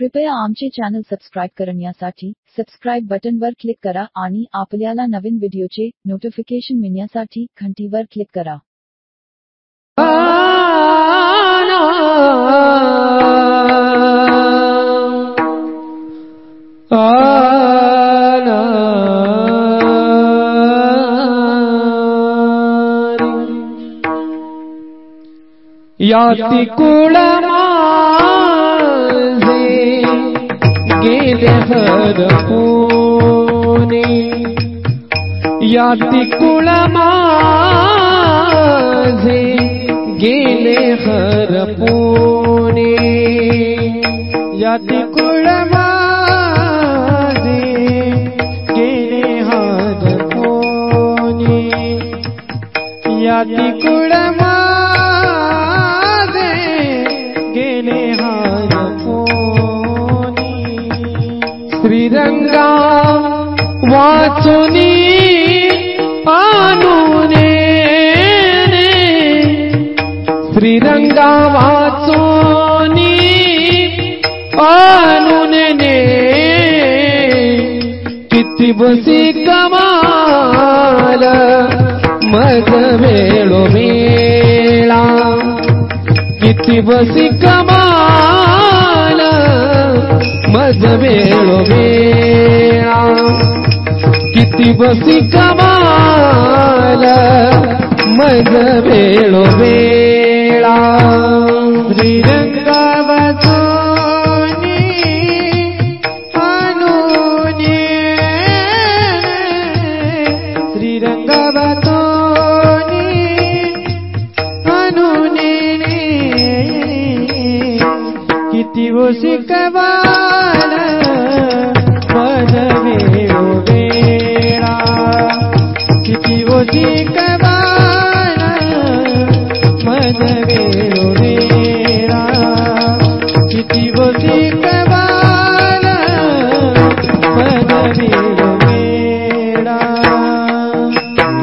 कृपया आमचे channel subscribe करण्यासाठी सबस्क्राईब बटनवर क्लिक करा आणि आपल्याला नवीन व्हिडिओचे नोटिफिकेशन मिळण्यासाठी घंटीवर क्लिक करा या हर पोने यादि गेले हर याति यादि कुलमा केरे हरपने यादि श्रीरङ्गा वाचुनी पानुने श्रीरंगा वाचुनी पानुने किती बसी कमाल मज मेळो मेळा किती बसी कमाल रस मेळा किती बसी कमाल मज वेळोवेळा श्रीरंगा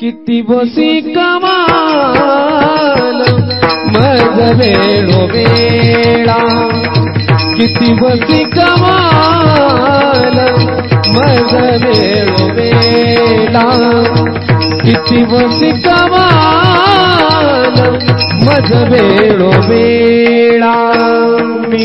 किती बोसी कमाल मज वेळो वेळा किती बोसी कमाल मज वेळो वेळा किती बोसी कमाल मज वेळो वेळा मी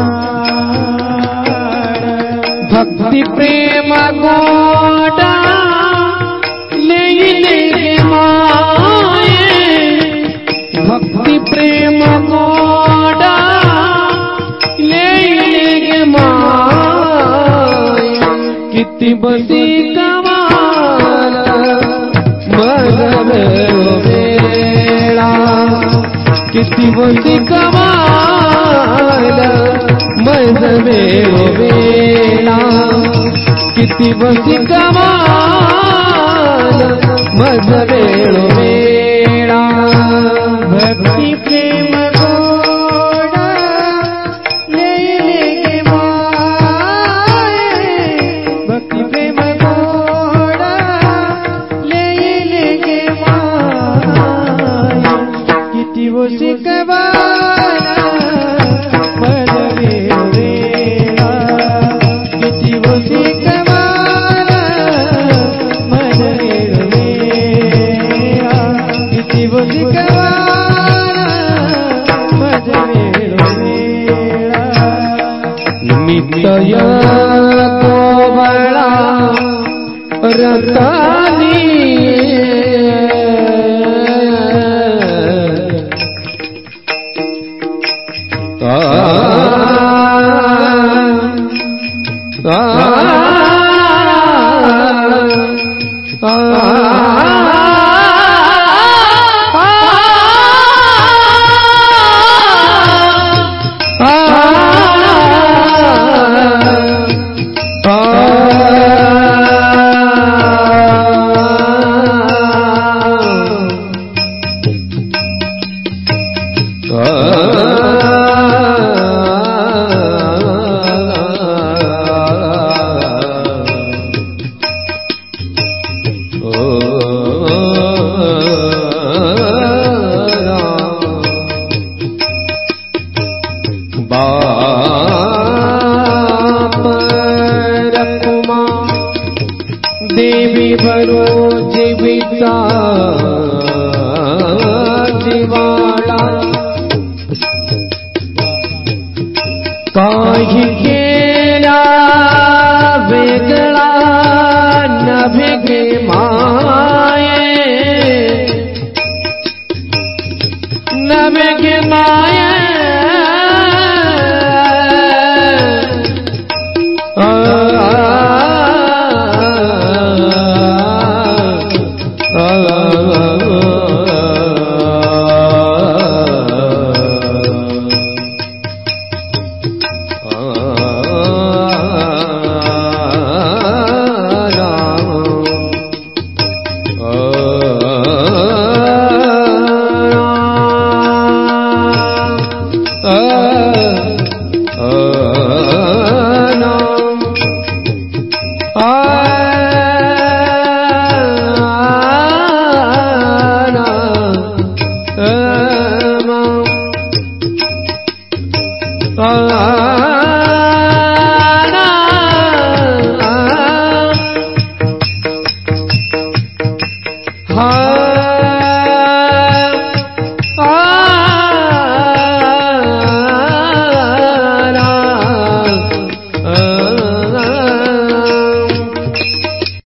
भक्ति प्रेम गोडा नहीं ले माए भक्ति प्रेम गोडा ले माए कितनी बसी कमाल मेरा कितनी बसी कमाल मजबे हो किती बसी कमाल मज वेळो मेळा भक्ती प्रेम गोडा नयने को कोवळा रतानी आ आ उपमा देवी भरो जीविता जीवा